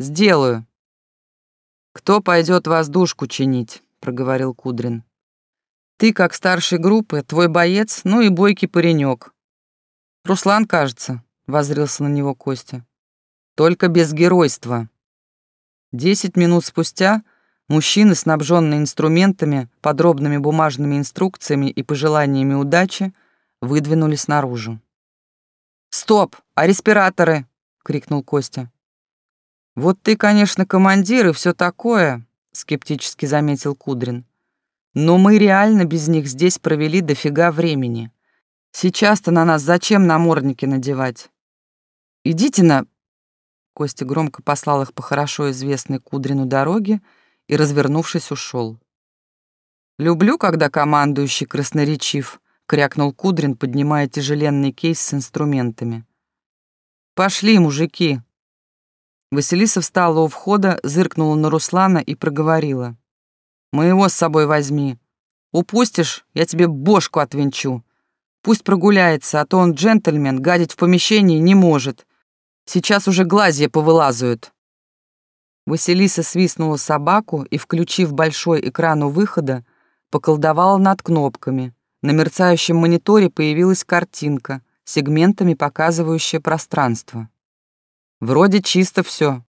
«Сделаю». «Кто пойдет воздушку чинить?» — проговорил Кудрин. «Ты, как старший группы, твой боец, ну и бойкий паренек. Руслан, кажется», — возрился на него Костя. «Только без геройства». Десять минут спустя мужчины, снабженные инструментами, подробными бумажными инструкциями и пожеланиями удачи, выдвинулись наружу. «Стоп! А респираторы?» — крикнул Костя. «Вот ты, конечно, командир и все такое», — скептически заметил Кудрин. «Но мы реально без них здесь провели дофига времени. Сейчас-то на нас зачем намордники надевать? Идите на...» Костя громко послал их по хорошо известной Кудрину дороге и, развернувшись, ушел. «Люблю, когда командующий красноречив», крякнул Кудрин, поднимая тяжеленный кейс с инструментами. «Пошли, мужики!» Василиса встала у входа, зыркнула на Руслана и проговорила. «Моего с собой возьми. Упустишь, я тебе бошку отвинчу. Пусть прогуляется, а то он джентльмен, гадить в помещении не может. Сейчас уже глазья повылазают». Василиса свистнула собаку и, включив большой экран у выхода, поколдовала над кнопками — на мерцающем мониторе появилась картинка, сегментами показывающая пространство. «Вроде чисто все»,